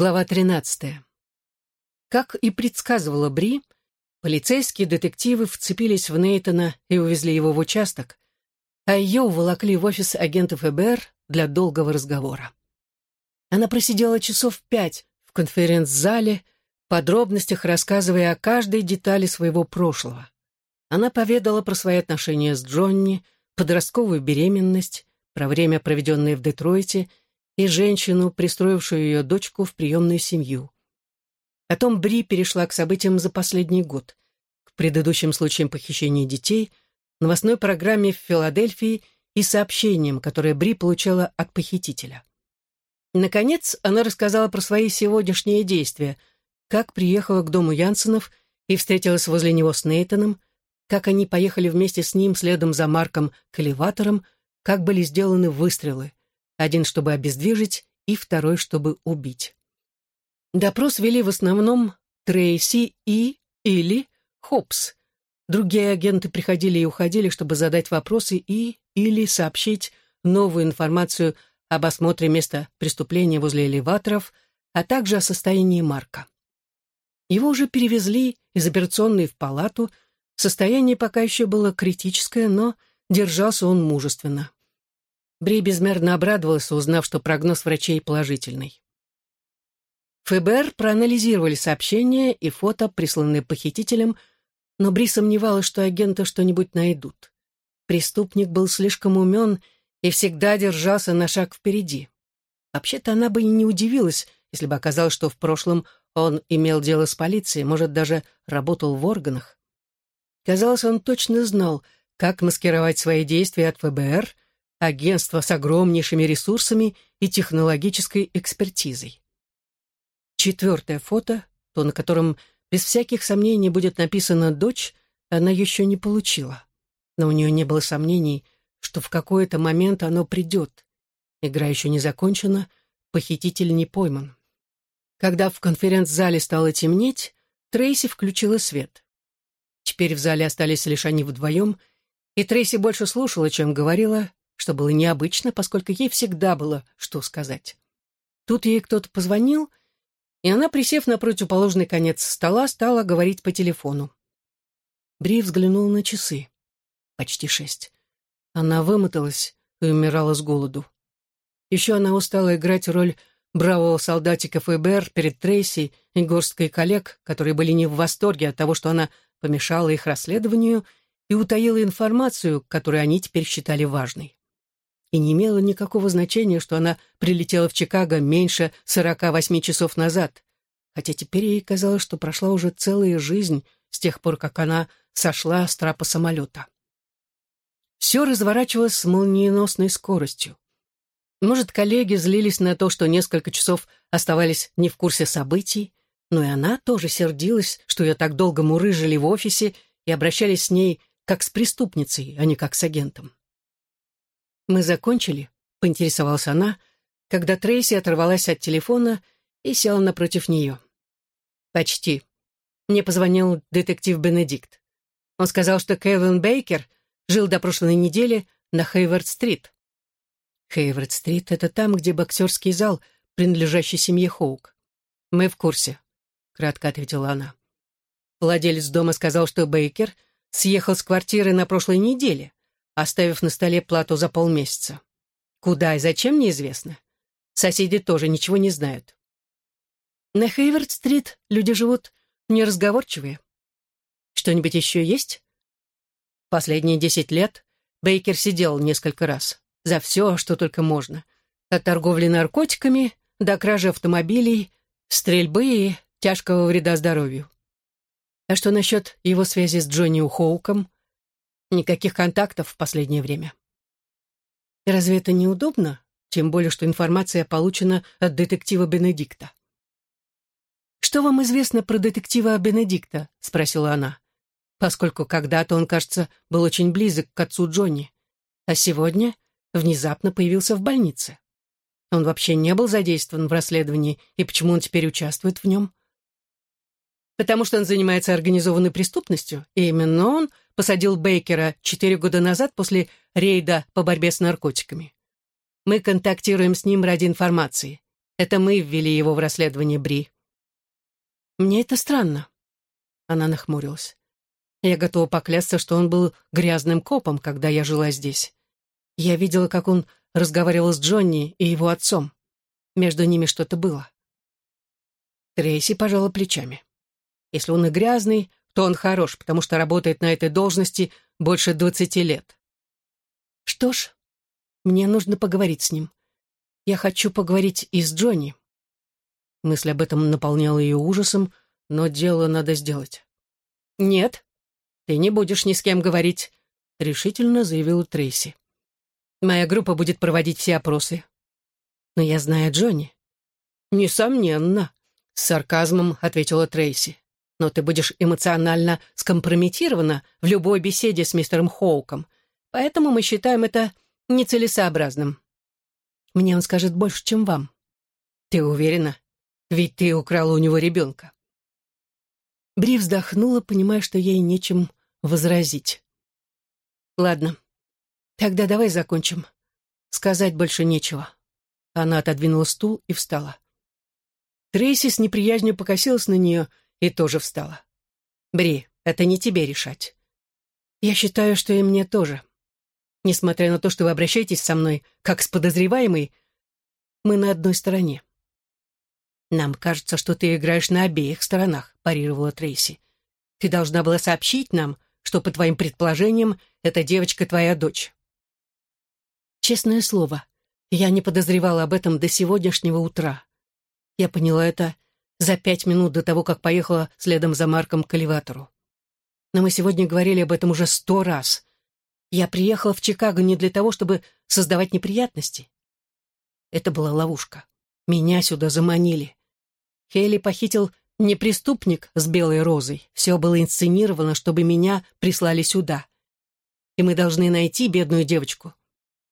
Глава 13. Как и предсказывала Бри, полицейские детективы вцепились в Нейтона и увезли его в участок, а ее уволокли в офис агентов ФБР для долгого разговора. Она просидела часов пять в конференц-зале, в подробностях рассказывая о каждой детали своего прошлого. Она поведала про свои отношения с Джонни, подростковую беременность, про время, проведенное в Детройте, и женщину, пристроившую ее дочку в приемную семью. Потом Бри перешла к событиям за последний год, к предыдущим случаям похищения детей, новостной программе в Филадельфии и сообщениям, которые Бри получала от похитителя. Наконец, она рассказала про свои сегодняшние действия, как приехала к дому Янсенов и встретилась возле него с Нейтаном, как они поехали вместе с ним следом за Марком к элеваторам, как были сделаны выстрелы один, чтобы обездвижить, и второй, чтобы убить. Допрос вели в основном Трейси и или Хопс. Другие агенты приходили и уходили, чтобы задать вопросы и или сообщить новую информацию об осмотре места преступления возле элеваторов, а также о состоянии Марка. Его уже перевезли из операционной в палату, состояние пока еще было критическое, но держался он мужественно. Бри безмерно обрадовался, узнав, что прогноз врачей положительный. ФБР проанализировали сообщения и фото, присланные похитителем, но Бри сомневалась, что агенты что-нибудь найдут. Преступник был слишком умен и всегда держался на шаг впереди. Вообще-то она бы и не удивилась, если бы оказалось, что в прошлом он имел дело с полицией, может, даже работал в органах. Казалось, он точно знал, как маскировать свои действия от ФБР — агентство с огромнейшими ресурсами и технологической экспертизой. Четвертое фото, то, на котором без всяких сомнений будет написана «дочь», она еще не получила. Но у нее не было сомнений, что в какой-то момент оно придет. Игра еще не закончена, похититель не пойман. Когда в конференц-зале стало темнеть, Трейси включила свет. Теперь в зале остались лишь они вдвоем, и Трейси больше слушала, чем говорила, что было необычно, поскольку ей всегда было что сказать. Тут ей кто-то позвонил, и она, присев на противоположный конец стола, стала говорить по телефону. Бри взглянула на часы. Почти шесть. Она вымоталась и умирала с голоду. Еще она устала играть роль бравого солдатика ФБР перед Трейси и горсткой коллег, которые были не в восторге от того, что она помешала их расследованию и утаила информацию, которую они теперь считали важной и не имело никакого значения, что она прилетела в Чикаго меньше 48 часов назад, хотя теперь ей казалось, что прошла уже целая жизнь с тех пор, как она сошла с трапа самолета. Все разворачивалось с молниеносной скоростью. Может, коллеги злились на то, что несколько часов оставались не в курсе событий, но и она тоже сердилась, что ее так долго мурыжили в офисе и обращались с ней как с преступницей, а не как с агентом. «Мы закончили?» — поинтересовалась она, когда Трейси оторвалась от телефона и села напротив нее. «Почти. Мне позвонил детектив Бенедикт. Он сказал, что Кевин Бейкер жил до прошлой недели на Хейвард-стрит. Хейвард-стрит — это там, где боксерский зал, принадлежащий семье Хоук. Мы в курсе», — кратко ответила она. Владелец дома сказал, что Бейкер съехал с квартиры на прошлой неделе оставив на столе плату за полмесяца. Куда и зачем, неизвестно. Соседи тоже ничего не знают. На Хейвард-стрит люди живут неразговорчивые. Что-нибудь еще есть? Последние десять лет Бейкер сидел несколько раз. За все, что только можно. От торговли наркотиками до кражи автомобилей, стрельбы и тяжкого вреда здоровью. А что насчет его связи с Джонни Ухоуком? Никаких контактов в последнее время. разве это неудобно? Тем более, что информация получена от детектива Бенедикта. «Что вам известно про детектива Бенедикта?» — спросила она. Поскольку когда-то он, кажется, был очень близок к отцу Джонни, а сегодня внезапно появился в больнице. Он вообще не был задействован в расследовании, и почему он теперь участвует в нем? Потому что он занимается организованной преступностью, и именно он посадил Бейкера четыре года назад после рейда по борьбе с наркотиками. Мы контактируем с ним ради информации. Это мы ввели его в расследование Бри. Мне это странно. Она нахмурилась. Я готова поклясться, что он был грязным копом, когда я жила здесь. Я видела, как он разговаривал с Джонни и его отцом. Между ними что-то было. Трейси пожала плечами. Если он и грязный, то он хорош, потому что работает на этой должности больше двадцати лет. Что ж, мне нужно поговорить с ним. Я хочу поговорить и с Джонни. Мысль об этом наполняла ее ужасом, но дело надо сделать. «Нет, ты не будешь ни с кем говорить», — решительно заявила Трейси. «Моя группа будет проводить все опросы». «Но я знаю Джонни». «Несомненно», — с сарказмом ответила Трейси. «Но ты будешь эмоционально скомпрометирована в любой беседе с мистером Хоуком, поэтому мы считаем это нецелесообразным». «Мне он скажет больше, чем вам». «Ты уверена?» Ведь ты украла у него ребенка. Бри вздохнула, понимая, что ей нечем возразить. «Ладно, тогда давай закончим. Сказать больше нечего». Она отодвинула стул и встала. Трейси с неприязнью покосилась на нее и тоже встала. «Бри, это не тебе решать. Я считаю, что и мне тоже. Несмотря на то, что вы обращаетесь со мной как с подозреваемой, мы на одной стороне. «Нам кажется, что ты играешь на обеих сторонах», — парировала Трейси. «Ты должна была сообщить нам, что, по твоим предположениям, эта девочка твоя дочь». Честное слово, я не подозревала об этом до сегодняшнего утра. Я поняла это за пять минут до того, как поехала следом за Марком к элеватору. Но мы сегодня говорили об этом уже сто раз. Я приехала в Чикаго не для того, чтобы создавать неприятности. Это была ловушка. Меня сюда заманили. Хейли похитил не преступник с белой розой. Все было инсценировано, чтобы меня прислали сюда. И мы должны найти бедную девочку.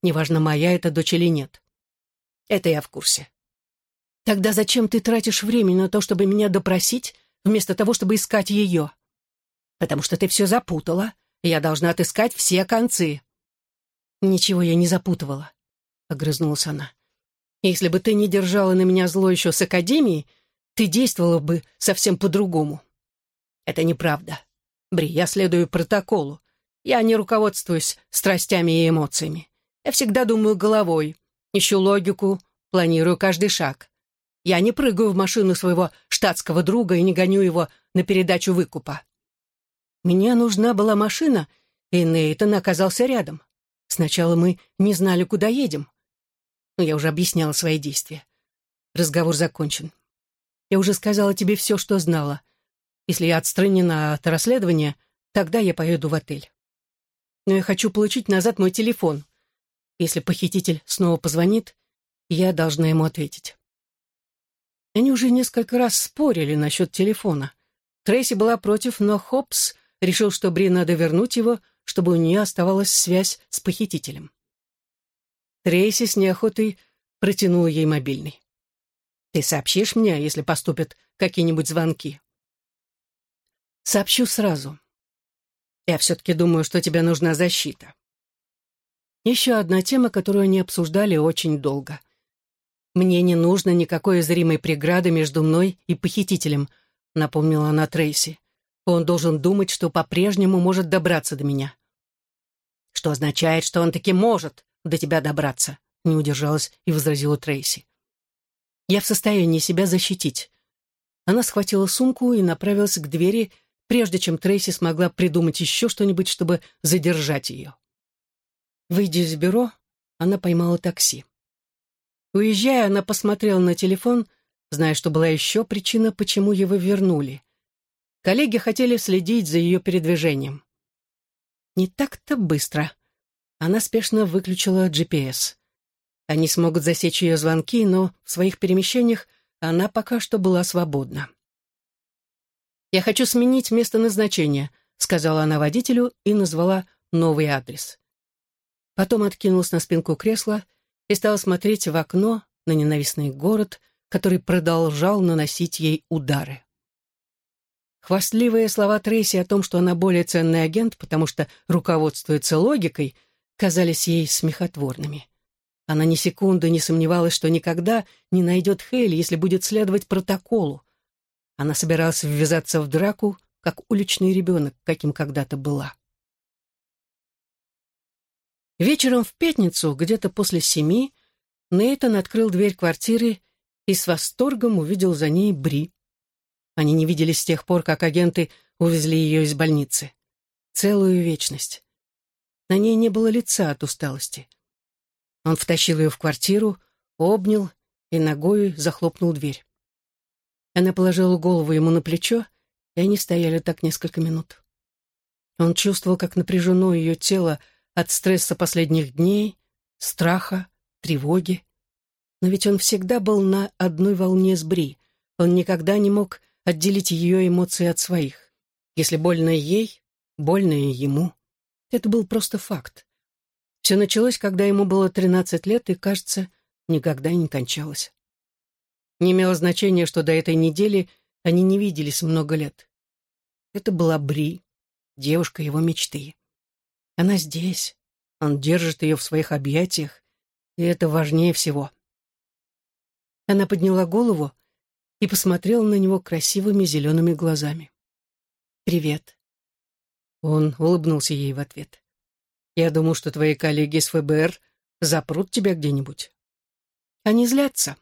Неважно, моя это дочь или нет. Это я в курсе. Тогда зачем ты тратишь время на то, чтобы меня допросить, вместо того, чтобы искать ее? Потому что ты все запутала, и я должна отыскать все концы. Ничего я не запутывала, — огрызнулась она. Если бы ты не держала на меня зло еще с Академией, ты действовала бы совсем по-другому. Это неправда. Бри, я следую протоколу. Я не руководствуюсь страстями и эмоциями. Я всегда думаю головой, ищу логику, планирую каждый шаг. Я не прыгаю в машину своего штатского друга и не гоню его на передачу выкупа. Мне нужна была машина, и Нейтан оказался рядом. Сначала мы не знали, куда едем. Но я уже объясняла свои действия. Разговор закончен. Я уже сказала тебе все, что знала. Если я отстранена от расследования, тогда я поеду в отель. Но я хочу получить назад мой телефон. Если похититель снова позвонит, я должна ему ответить. Они уже несколько раз спорили насчет телефона. Трейси была против, но Хопс решил, что Бри надо вернуть его, чтобы у нее оставалась связь с похитителем. Трейси с неохотой протянула ей мобильный. Ты сообщишь мне, если поступят какие-нибудь звонки? Сообщу сразу. Я все-таки думаю, что тебе нужна защита. Еще одна тема, которую они обсуждали очень долго. «Мне не нужно никакой зримой преграды между мной и похитителем», напомнила она Трейси. «Он должен думать, что по-прежнему может добраться до меня». «Что означает, что он таки может до тебя добраться», не удержалась и возразила Трейси. Я в состоянии себя защитить». Она схватила сумку и направилась к двери, прежде чем Трейси смогла придумать еще что-нибудь, чтобы задержать ее. Выйдя из бюро, она поймала такси. Уезжая, она посмотрела на телефон, зная, что была еще причина, почему его вернули. Коллеги хотели следить за ее передвижением. Не так-то быстро. Она спешно выключила GPS. Они смогут засечь ее звонки, но в своих перемещениях она пока что была свободна. «Я хочу сменить место назначения», — сказала она водителю и назвала новый адрес. Потом откинулась на спинку кресла и стала смотреть в окно на ненавистный город, который продолжал наносить ей удары. Хвастливые слова Трейси о том, что она более ценный агент, потому что руководствуется логикой, казались ей смехотворными. Она ни секунды не сомневалась, что никогда не найдет Хейли, если будет следовать протоколу. Она собиралась ввязаться в драку, как уличный ребенок, каким когда-то была. Вечером в пятницу, где-то после семи, Нейтан открыл дверь квартиры и с восторгом увидел за ней Бри. Они не виделись с тех пор, как агенты увезли ее из больницы. Целую вечность. На ней не было лица от усталости. Он втащил ее в квартиру, обнял и ногой захлопнул дверь. Она положила голову ему на плечо, и они стояли так несколько минут. Он чувствовал, как напряжено ее тело от стресса последних дней, страха, тревоги. Но ведь он всегда был на одной волне с Бри. Он никогда не мог отделить ее эмоции от своих. Если больно ей, больно и ему. Это был просто факт. Все началось, когда ему было 13 лет, и, кажется, никогда не кончалось. Не имело значения, что до этой недели они не виделись много лет. Это была Бри, девушка его мечты. Она здесь, он держит ее в своих объятиях, и это важнее всего. Она подняла голову и посмотрела на него красивыми зелеными глазами. «Привет». Он улыбнулся ей в ответ. «Я думал, что твои коллеги из ФБР запрут тебя где-нибудь». Они злятся.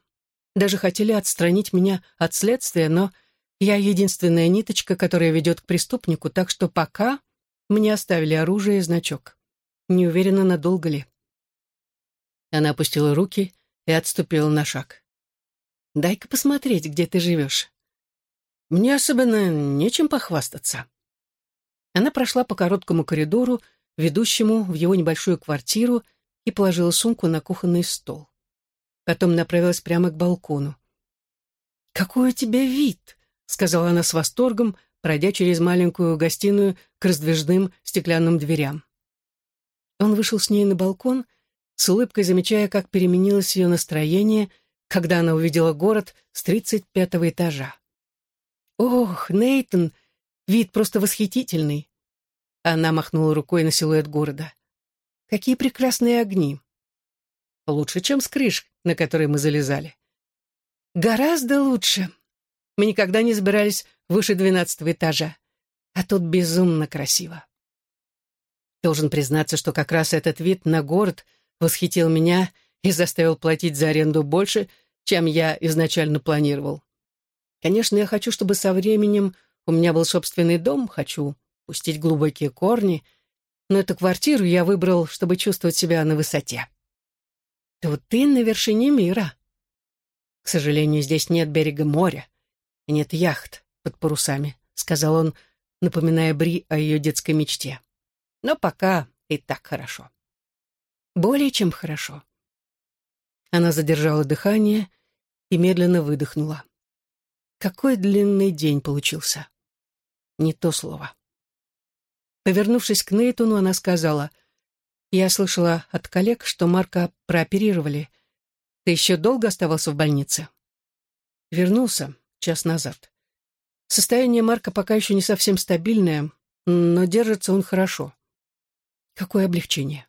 Даже хотели отстранить меня от следствия, но я единственная ниточка, которая ведет к преступнику, так что пока мне оставили оружие и значок. Не уверена, надолго ли. Она опустила руки и отступила на шаг. Дай-ка посмотреть, где ты живешь. Мне особенно нечем похвастаться. Она прошла по короткому коридору, ведущему в его небольшую квартиру, и положила сумку на кухонный стол. Потом направилась прямо к балкону. «Какой у тебя вид!» — сказала она с восторгом, пройдя через маленькую гостиную к раздвижным стеклянным дверям. Он вышел с ней на балкон, с улыбкой замечая, как переменилось ее настроение — когда она увидела город с тридцать пятого этажа. «Ох, Нейтон, вид просто восхитительный!» Она махнула рукой на силуэт города. «Какие прекрасные огни!» «Лучше, чем с крыш, на которые мы залезали». «Гораздо лучше. Мы никогда не забирались выше двенадцатого этажа. А тут безумно красиво». Должен признаться, что как раз этот вид на город восхитил меня и заставил платить за аренду больше, чем я изначально планировал. Конечно, я хочу, чтобы со временем у меня был собственный дом, хочу пустить глубокие корни, но эту квартиру я выбрал, чтобы чувствовать себя на высоте. Тут ты на вершине мира. К сожалению, здесь нет берега моря нет яхт под парусами, сказал он, напоминая Бри о ее детской мечте. Но пока и так хорошо. Более чем хорошо. Она задержала дыхание и медленно выдохнула. Какой длинный день получился. Не то слово. Повернувшись к Нейтону, она сказала, «Я слышала от коллег, что Марка прооперировали. Ты еще долго оставался в больнице?» Вернулся час назад. Состояние Марка пока еще не совсем стабильное, но держится он хорошо. Какое облегчение.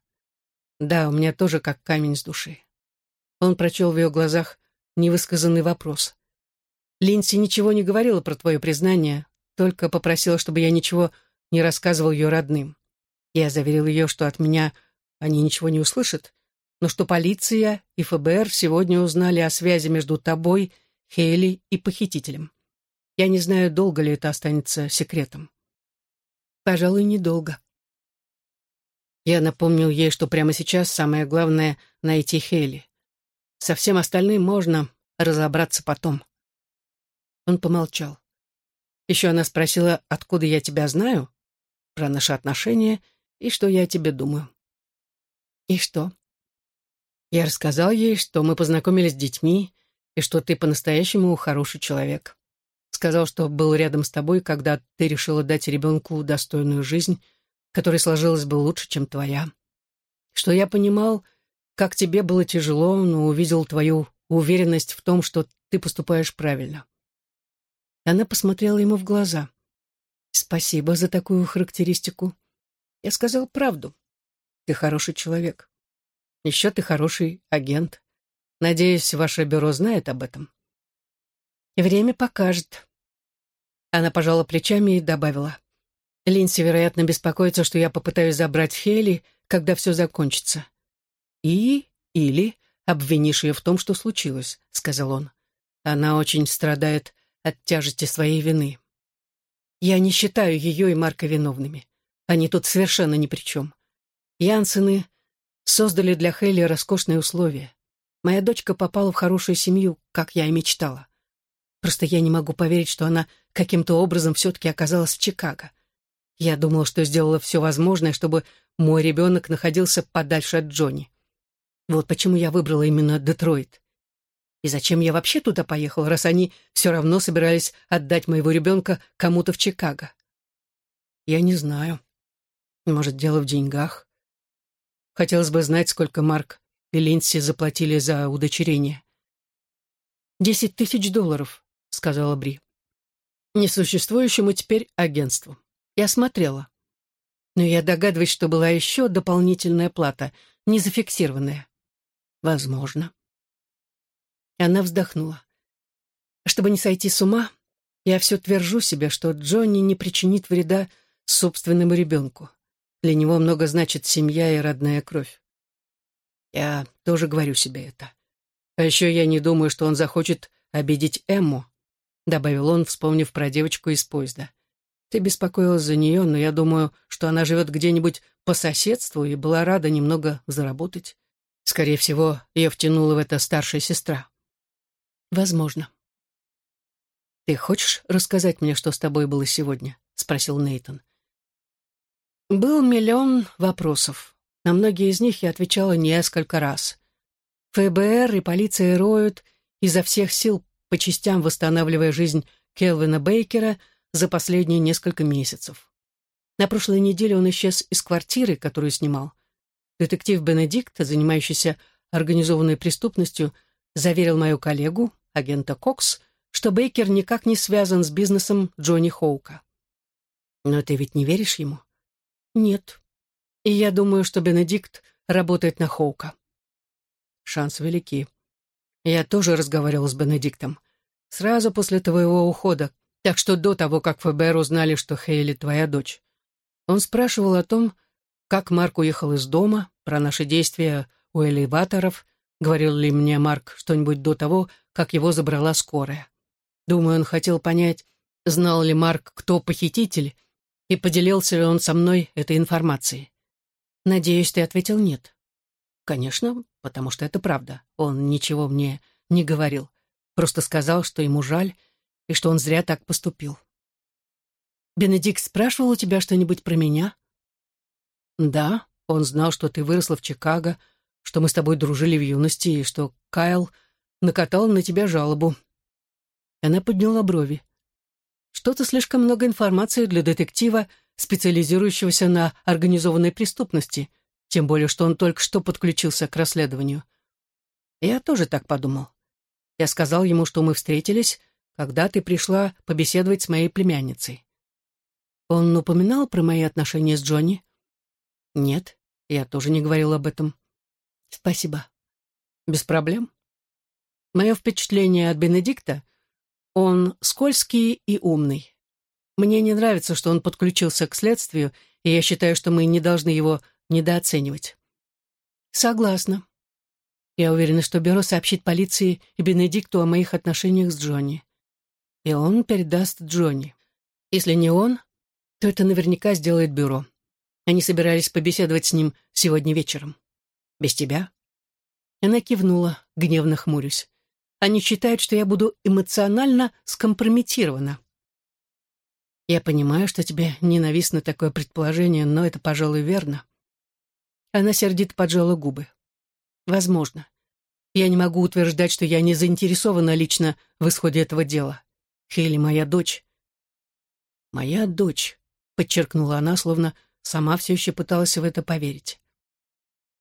Да, у меня тоже как камень с души. Он прочел в ее глазах невысказанный вопрос. «Линси ничего не говорила про твое признание, только попросила, чтобы я ничего не рассказывал ее родным. Я заверил ее, что от меня они ничего не услышат, но что полиция и ФБР сегодня узнали о связи между тобой, Хейли и похитителем. Я не знаю, долго ли это останется секретом. Пожалуй, недолго. Я напомнил ей, что прямо сейчас самое главное — найти Хейли. Со всем остальным можно разобраться потом. Он помолчал. Еще она спросила, откуда я тебя знаю, про наши отношения и что я о тебе думаю. И что? Я рассказал ей, что мы познакомились с детьми и что ты по-настоящему хороший человек. Сказал, что был рядом с тобой, когда ты решила дать ребенку достойную жизнь, которая сложилась бы лучше, чем твоя. Что я понимал, как тебе было тяжело, но увидел твою уверенность в том, что ты поступаешь правильно. Она посмотрела ему в глаза. «Спасибо за такую характеристику. Я сказал правду. Ты хороший человек. Еще ты хороший агент. Надеюсь, ваше бюро знает об этом. Время покажет. Она пожала плечами и добавила. Линси, вероятно, беспокоится, что я попытаюсь забрать Хейли, когда все закончится. И или обвинишь ее в том, что случилось, сказал он. Она очень страдает от тяжести своей вины. Я не считаю ее и Марка виновными. Они тут совершенно ни при чем. Янсены создали для Хейли роскошные условия. Моя дочка попала в хорошую семью, как я и мечтала. Просто я не могу поверить, что она каким-то образом все-таки оказалась в Чикаго. Я думала, что сделала все возможное, чтобы мой ребенок находился подальше от Джонни. Вот почему я выбрала именно Детройт. И зачем я вообще туда поехал, раз они все равно собирались отдать моего ребенка кому-то в Чикаго? Я не знаю. Может, дело в деньгах. Хотелось бы знать, сколько Марк и Линдси заплатили за удочерение. «Десять тысяч долларов», — сказала Бри. «Несуществующему теперь агентству. Я смотрела. Но я догадываюсь, что была еще дополнительная плата, не зафиксированная. Возможно. Она вздохнула. Чтобы не сойти с ума, я все твержу себе, что Джонни не причинит вреда собственному ребенку. Для него много значит семья и родная кровь. Я тоже говорю себе это. А еще я не думаю, что он захочет обидеть Эмму, добавил он, вспомнив про девочку из поезда. Ты беспокоилась за нее, но я думаю, что она живет где-нибудь по соседству и была рада немного заработать. Скорее всего, ее втянула в это старшая сестра. Возможно. «Ты хочешь рассказать мне, что с тобой было сегодня?» — спросил Нейтон. Был миллион вопросов. На многие из них я отвечала несколько раз. ФБР и полиция роют изо всех сил по частям восстанавливая жизнь Келвина Бейкера за последние несколько месяцев. На прошлой неделе он исчез из квартиры, которую снимал. Детектив Бенедикт, занимающийся организованной преступностью, заверил мою коллегу, агента Кокс, что Бейкер никак не связан с бизнесом Джонни Хоука. Но ты ведь не веришь ему? Нет. И я думаю, что Бенедикт работает на Хоука. Шанс велики. Я тоже разговаривал с Бенедиктом. Сразу после твоего ухода, так что до того, как ФБР узнали, что Хейли твоя дочь. Он спрашивал о том, как Марк уехал из дома, про наши действия у элеваторов, говорил ли мне Марк что-нибудь до того, как его забрала скорая. Думаю, он хотел понять, знал ли Марк, кто похититель, и поделился ли он со мной этой информацией. Надеюсь, ты ответил нет. Конечно, потому что это правда. Он ничего мне не говорил. Просто сказал, что ему жаль, и что он зря так поступил. Бенедикт спрашивал у тебя что-нибудь про меня? Да, он знал, что ты выросла в Чикаго, что мы с тобой дружили в юности, и что Кайл накатал на тебя жалобу. Она подняла брови. Что-то слишком много информации для детектива, специализирующегося на организованной преступности, тем более, что он только что подключился к расследованию. Я тоже так подумал. Я сказал ему, что мы встретились, когда ты пришла побеседовать с моей племянницей. Он упоминал про мои отношения с Джонни? Нет, я тоже не говорил об этом. Спасибо. Без проблем. Мое впечатление от Бенедикта — он скользкий и умный. Мне не нравится, что он подключился к следствию, и я считаю, что мы не должны его недооценивать. Согласна. Я уверена, что бюро сообщит полиции и Бенедикту о моих отношениях с Джонни. И он передаст Джонни. Если не он, то это наверняка сделает бюро. Они собирались побеседовать с ним сегодня вечером. Без тебя?» Она кивнула, гневно хмурюсь. «Они считают, что я буду эмоционально скомпрометирована». «Я понимаю, что тебе ненавистно такое предположение, но это, пожалуй, верно». Она сердито поджала губы. «Возможно. Я не могу утверждать, что я не заинтересована лично в исходе этого дела. Хейли моя дочь». «Моя дочь», — подчеркнула она, словно Сама все еще пыталась в это поверить.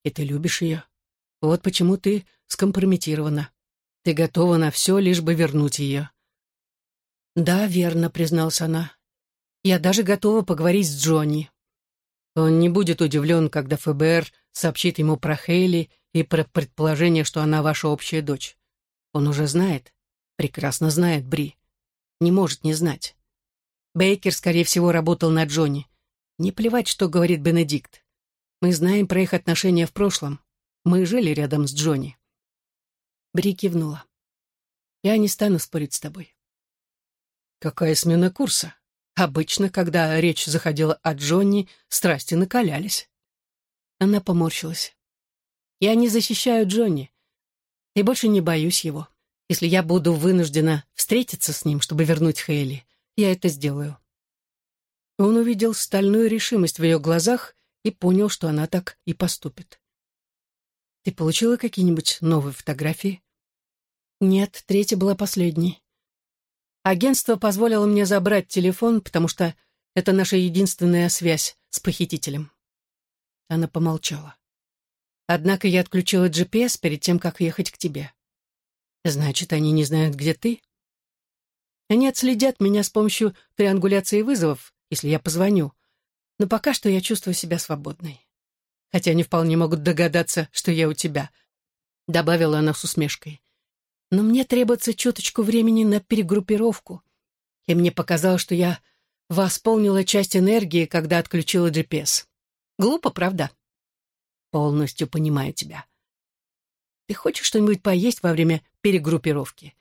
И ты любишь ее. Вот почему ты скомпрометирована. Ты готова на все, лишь бы вернуть ее. Да, верно, призналась она. Я даже готова поговорить с Джонни. Он не будет удивлен, когда ФБР сообщит ему про Хейли и про предположение, что она ваша общая дочь. Он уже знает, прекрасно знает Бри. Не может не знать. Бейкер, скорее всего, работал на Джонни. Не плевать, что говорит Бенедикт. Мы знаем про их отношения в прошлом. Мы жили рядом с Джонни. Бри кивнула. Я не стану спорить с тобой. Какая смена курса? Обычно, когда речь заходила о Джонни, страсти накалялись. Она поморщилась. Я не защищаю Джонни и больше не боюсь его. Если я буду вынуждена встретиться с ним, чтобы вернуть Хейли, я это сделаю. Он увидел стальную решимость в ее глазах и понял, что она так и поступит. «Ты получила какие-нибудь новые фотографии?» «Нет, третья была последней. Агентство позволило мне забрать телефон, потому что это наша единственная связь с похитителем». Она помолчала. «Однако я отключила GPS перед тем, как ехать к тебе». «Значит, они не знают, где ты?» «Они отследят меня с помощью триангуляции вызовов, если я позвоню. Но пока что я чувствую себя свободной. Хотя они вполне могут догадаться, что я у тебя», — добавила она с усмешкой. «Но мне требуется чуточку времени на перегруппировку, и мне показалось, что я восполнила часть энергии, когда отключила GPS. Глупо, правда?» «Полностью понимаю тебя», ты хочешь что-нибудь поесть во время перегруппировки?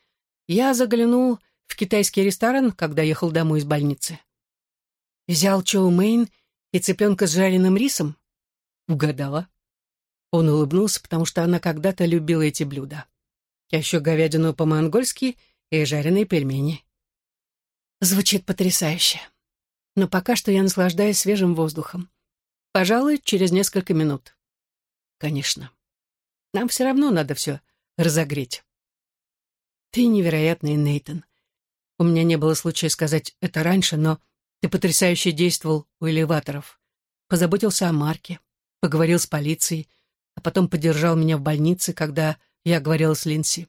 Я заглянул в китайский ресторан, когда ехал домой из больницы. Взял чоу мейн и цыпленка с жареным рисом? Угадала. Он улыбнулся, потому что она когда-то любила эти блюда. Я еще говядину по-монгольски и жареные пельмени. Звучит потрясающе. Но пока что я наслаждаюсь свежим воздухом. Пожалуй, через несколько минут. Конечно. Нам все равно надо все разогреть. Ты невероятный, Нейтон. У меня не было случая сказать это раньше, но ты потрясающе действовал у элеваторов. Позаботился о Марке, поговорил с полицией, а потом поддержал меня в больнице, когда я говорила с Линси.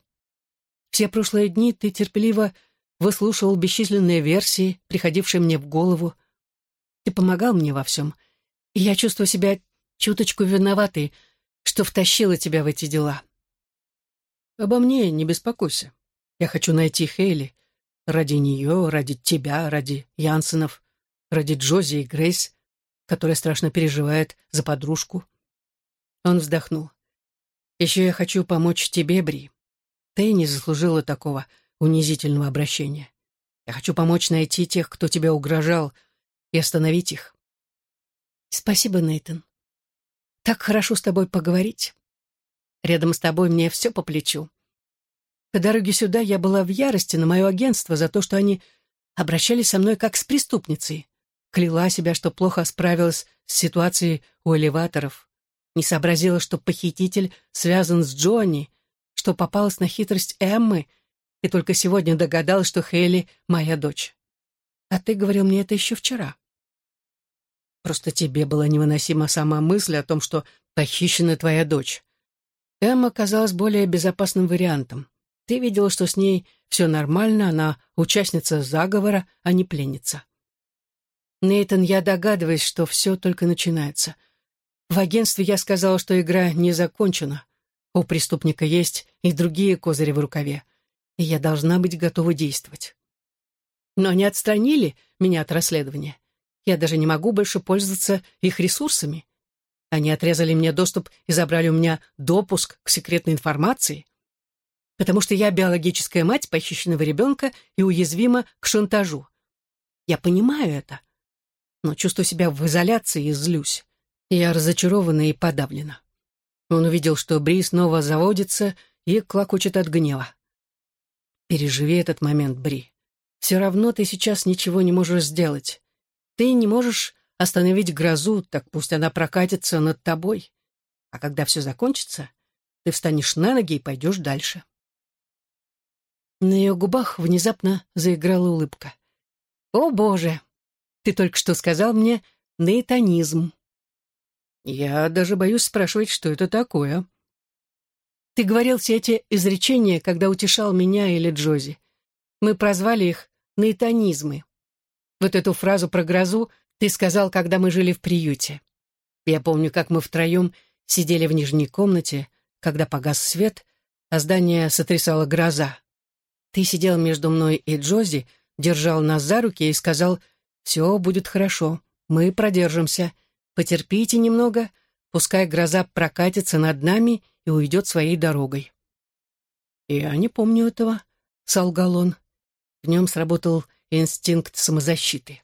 Все прошлые дни ты терпеливо выслушивал бесчисленные версии, приходившие мне в голову. Ты помогал мне во всем, и я чувствую себя чуточку виноватой, что втащила тебя в эти дела. Обо мне не беспокойся. Я хочу найти Хейли. Ради нее, ради тебя, ради Янсенов, ради Джози и Грейс, которая страшно переживает за подружку. Он вздохнул. Еще я хочу помочь тебе, Бри. Ты не заслужила такого унизительного обращения. Я хочу помочь найти тех, кто тебе угрожал, и остановить их. Спасибо, Нейтан. Так хорошо с тобой поговорить. Рядом с тобой мне все по плечу. По дороге сюда я была в ярости на мое агентство за то, что они обращались со мной как с преступницей. Кляла себя, что плохо справилась с ситуацией у элеваторов. Не сообразила, что похититель связан с Джонни, что попалась на хитрость Эммы, и только сегодня догадалась, что Хейли — моя дочь. А ты говорил мне это еще вчера. Просто тебе была невыносима сама мысль о том, что похищена твоя дочь. Эмма казалась более безопасным вариантом. Ты видела, что с ней все нормально, она участница заговора, а не пленница. Нейтан, я догадываюсь, что все только начинается. В агентстве я сказала, что игра не закончена. У преступника есть и другие козыри в рукаве, и я должна быть готова действовать. Но они отстранили меня от расследования. Я даже не могу больше пользоваться их ресурсами. Они отрезали мне доступ и забрали у меня допуск к секретной информации, потому что я биологическая мать похищенного ребенка и уязвима к шантажу. Я понимаю это, но чувствую себя в изоляции и злюсь. Я разочарована и подавлена. Он увидел, что Бри снова заводится и клокочет от гнева. Переживи этот момент, Бри. Все равно ты сейчас ничего не можешь сделать. Ты не можешь остановить грозу, так пусть она прокатится над тобой. А когда все закончится, ты встанешь на ноги и пойдешь дальше. На ее губах внезапно заиграла улыбка. «О, Боже! Ты только что сказал мне нейтонизм». «Я даже боюсь спрашивать, что это такое». «Ты говорил все эти изречения, когда утешал меня или Джози. Мы прозвали их нейтонизмы. Вот эту фразу про грозу ты сказал, когда мы жили в приюте. Я помню, как мы втроем сидели в нижней комнате, когда погас свет, а здание сотрясала гроза. Ты сидел между мной и Джози, держал нас за руки и сказал, «Все будет хорошо, мы продержимся, потерпите немного, пускай гроза прокатится над нами и уйдет своей дорогой». «Я не помню этого», — солгал он. В нем сработал инстинкт самозащиты.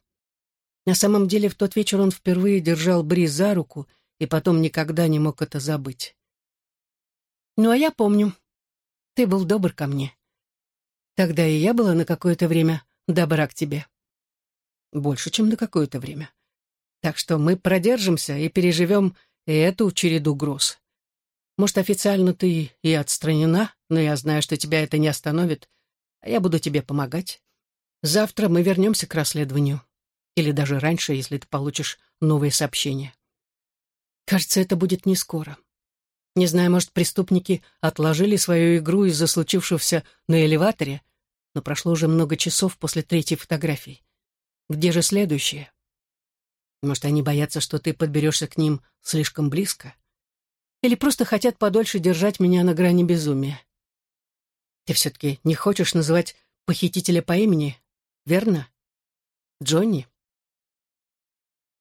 На самом деле, в тот вечер он впервые держал Бри за руку и потом никогда не мог это забыть. «Ну, а я помню. Ты был добр ко мне. Тогда и я была на какое-то время добра к тебе. Больше, чем на какое-то время. Так что мы продержимся и переживем и эту череду гроз. Может, официально ты и отстранена, но я знаю, что тебя это не остановит, а я буду тебе помогать. Завтра мы вернемся к расследованию. Или даже раньше, если ты получишь новые сообщения. Кажется, это будет не скоро. Не знаю, может, преступники отложили свою игру из-за случившегося на элеваторе, но прошло уже много часов после третьей фотографии. Где же следующее? Может, они боятся, что ты подберешься к ним слишком близко? Или просто хотят подольше держать меня на грани безумия? Ты все-таки не хочешь называть похитителя по имени, верно? Джонни?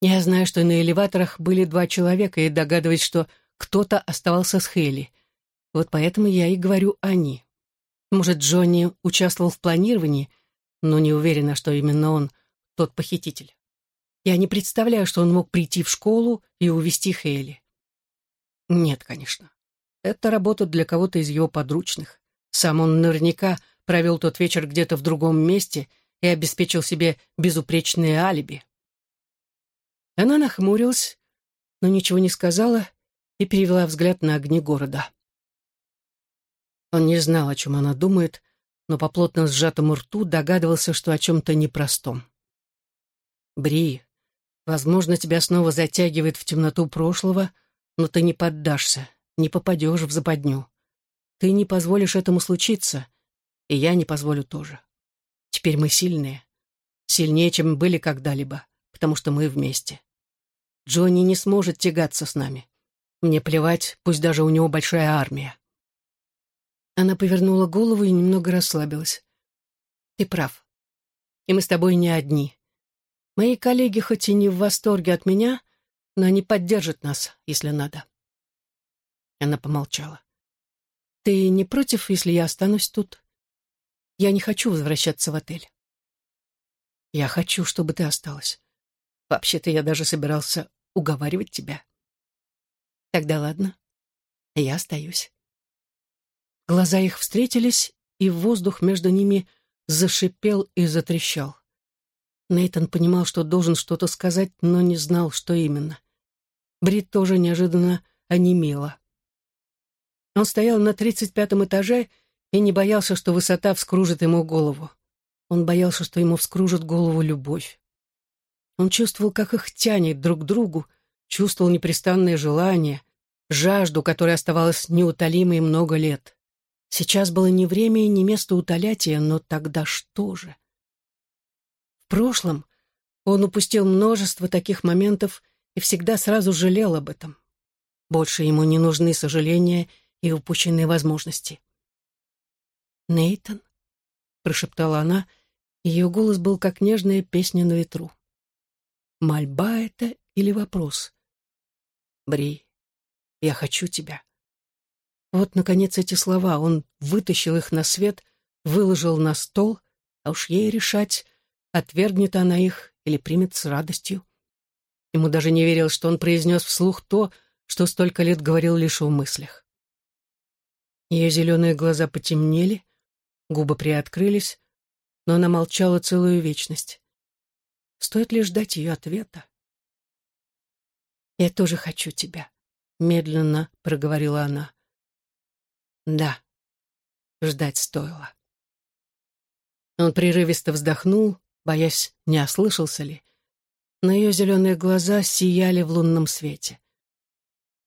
Я знаю, что на элеваторах были два человека, и догадываюсь, что кто-то оставался с Хейли. Вот поэтому я и говорю «они». Может, Джонни участвовал в планировании, но не уверена, что именно он тот похититель. Я не представляю, что он мог прийти в школу и увести Хейли. Нет, конечно. Это работа для кого-то из его подручных. Сам он наверняка провел тот вечер где-то в другом месте и обеспечил себе безупречное алиби. Она нахмурилась, но ничего не сказала и перевела взгляд на огни города. Он не знал, о чем она думает, но по плотно сжатому рту догадывался, что о чем-то непростом. «Бри, возможно, тебя снова затягивает в темноту прошлого, но ты не поддашься, не попадешь в западню. Ты не позволишь этому случиться, и я не позволю тоже. Теперь мы сильные, сильнее, чем были когда-либо, потому что мы вместе. Джонни не сможет тягаться с нами. Мне плевать, пусть даже у него большая армия. Она повернула голову и немного расслабилась. Ты прав. И мы с тобой не одни. Мои коллеги хоть и не в восторге от меня, но они поддержат нас, если надо. Она помолчала. Ты не против, если я останусь тут? Я не хочу возвращаться в отель. Я хочу, чтобы ты осталась. Вообще-то я даже собирался уговаривать тебя. Тогда ладно, я остаюсь. Глаза их встретились, и воздух между ними зашипел и затрещал. Нейтан понимал, что должен что-то сказать, но не знал, что именно. Брит тоже неожиданно онемела. Он стоял на тридцать пятом этаже и не боялся, что высота вскружит ему голову. Он боялся, что ему вскружит голову любовь. Он чувствовал, как их тянет друг к другу, чувствовал непрестанное желание, жажду, которая оставалась неутолимой много лет. Сейчас было не время и не место утолять ее, но тогда что же? Прошлом он упустил множество таких моментов и всегда сразу жалел об этом. Больше ему не нужны сожаления и упущенные возможности. «Нейтан?» — прошептала она, ее голос был как нежная песня на ветру. Мольба это или вопрос? Бри, я хочу тебя. Вот, наконец, эти слова. Он вытащил их на свет, выложил на стол, а уж ей решать, отвергнет она их или примет с радостью. Ему даже не верил, что он произнес вслух то, что столько лет говорил лишь в мыслях. Ее зеленые глаза потемнели, губы приоткрылись, но она молчала целую вечность. Стоит ли ждать ее ответа? «Я тоже хочу тебя», — медленно проговорила она. «Да, ждать стоило». Он прерывисто вздохнул, боясь, не ослышался ли, но ее зеленые глаза сияли в лунном свете.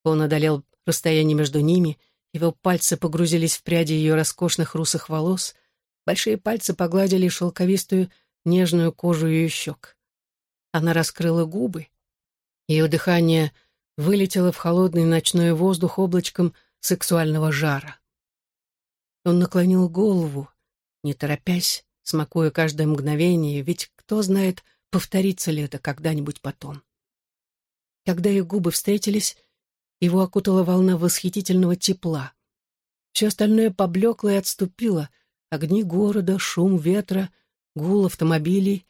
Он одолел расстояние между ними, его пальцы погрузились в пряди ее роскошных русых волос, большие пальцы погладили шелковистую нежную кожу ее щек. Она раскрыла губы. Ее дыхание вылетело в холодный ночной воздух облачком сексуального жара. Он наклонил голову, не торопясь, смакуя каждое мгновение, ведь кто знает, повторится ли это когда-нибудь потом. Когда их губы встретились, его окутала волна восхитительного тепла. Все остальное поблекло и отступило. Огни города, шум ветра, гул автомобилей.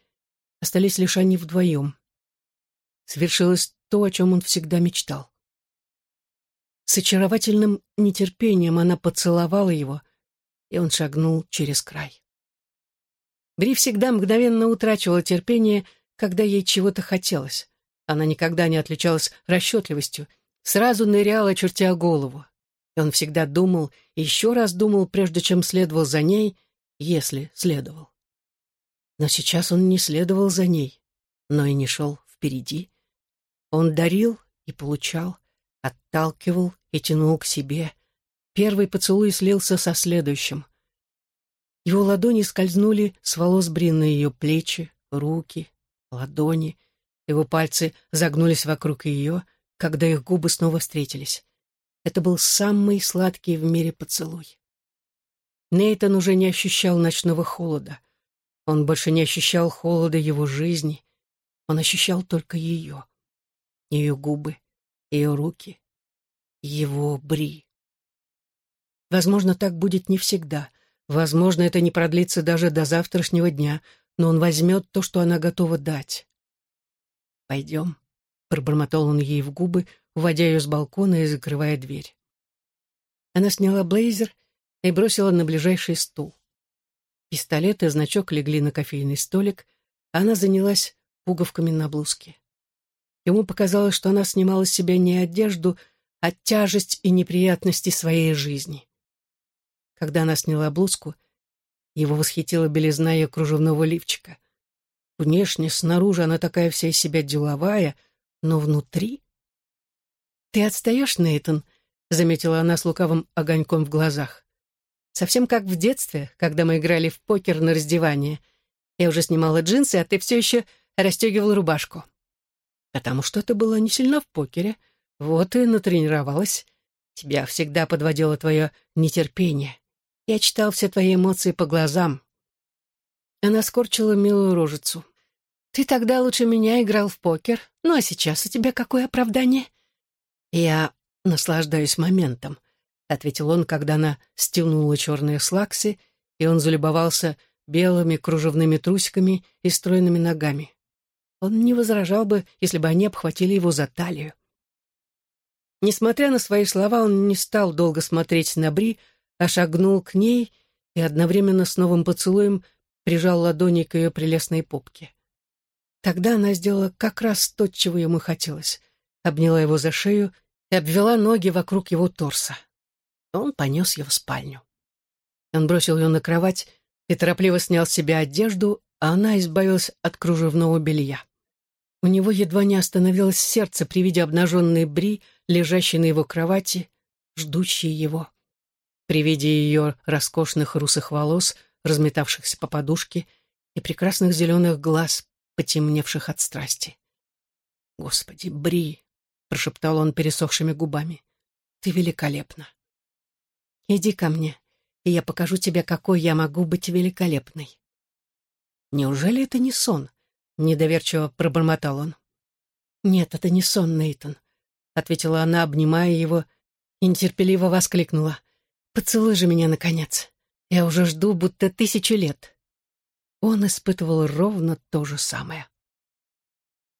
Остались лишь они вдвоем. Свершилось то, о чем он всегда мечтал. С очаровательным нетерпением она поцеловала его, и он шагнул через край. Бри всегда мгновенно утрачивала терпение, когда ей чего-то хотелось. Она никогда не отличалась расчетливостью, сразу ныряла, чертя голову. И он всегда думал и еще раз думал, прежде чем следовал за ней, если следовал. Но сейчас он не следовал за ней, но и не шел впереди. Он дарил и получал, отталкивал и тянул к себе. Первый поцелуй слился со следующим. Его ладони скользнули с волос Бри на ее плечи, руки, ладони. Его пальцы загнулись вокруг ее, когда их губы снова встретились. Это был самый сладкий в мире поцелуй. Нейтан уже не ощущал ночного холода. Он больше не ощущал холода его жизни. Он ощущал только ее. Ее губы, ее руки, его Бри. Возможно, так будет не всегда. Возможно, это не продлится даже до завтрашнего дня, но он возьмет то, что она готова дать. «Пойдем», — пробормотал он ей в губы, уводя ее с балкона и закрывая дверь. Она сняла блейзер и бросила на ближайший стул. Пистолет и значок легли на кофейный столик, а она занялась пуговками на блузке. Ему показалось, что она снимала с себя не одежду, а тяжесть и неприятности своей жизни. Когда она сняла блузку, его восхитила белизна ее кружевного лифчика. Внешне, снаружи она такая вся из себя деловая, но внутри... «Ты отстаешь, Нейтан?» — заметила она с лукавым огоньком в глазах. «Совсем как в детстве, когда мы играли в покер на раздевание. Я уже снимала джинсы, а ты все еще расстегивал рубашку». «Потому что ты была не сильна в покере. Вот и натренировалась. Тебя всегда подводило твое нетерпение. Я читал все твои эмоции по глазам». Она скорчила милую рожицу. «Ты тогда лучше меня играл в покер. Ну а сейчас у тебя какое оправдание?» «Я наслаждаюсь моментом», — ответил он, когда она стянула черные слаксы, и он залюбовался белыми кружевными трусиками и стройными ногами. Он не возражал бы, если бы они обхватили его за талию. Несмотря на свои слова, он не стал долго смотреть на Бри, а шагнул к ней и одновременно с новым поцелуем прижал ладони к ее прелестной попке. Тогда она сделала как раз то, чего ему хотелось. Обняла его за шею и обвела ноги вокруг его торса. Он понес ее в спальню. Он бросил ее на кровать и торопливо снял с себя одежду, а она избавилась от кружевного белья. У него едва не остановилось сердце при виде обнаженной Бри, лежащей на его кровати, ждущей его при виде ее роскошных русых волос, разметавшихся по подушке, и прекрасных зеленых глаз, потемневших от страсти. «Господи, Бри!» — прошептал он пересохшими губами. «Ты великолепна!» «Иди ко мне, и я покажу тебе, какой я могу быть великолепной». «Неужели это не сон?» — недоверчиво пробормотал он. «Нет, это не сон, Нейтон», — ответила она, обнимая его, и нетерпеливо воскликнула. Поцелуй же меня, наконец. Я уже жду, будто тысячу лет. Он испытывал ровно то же самое.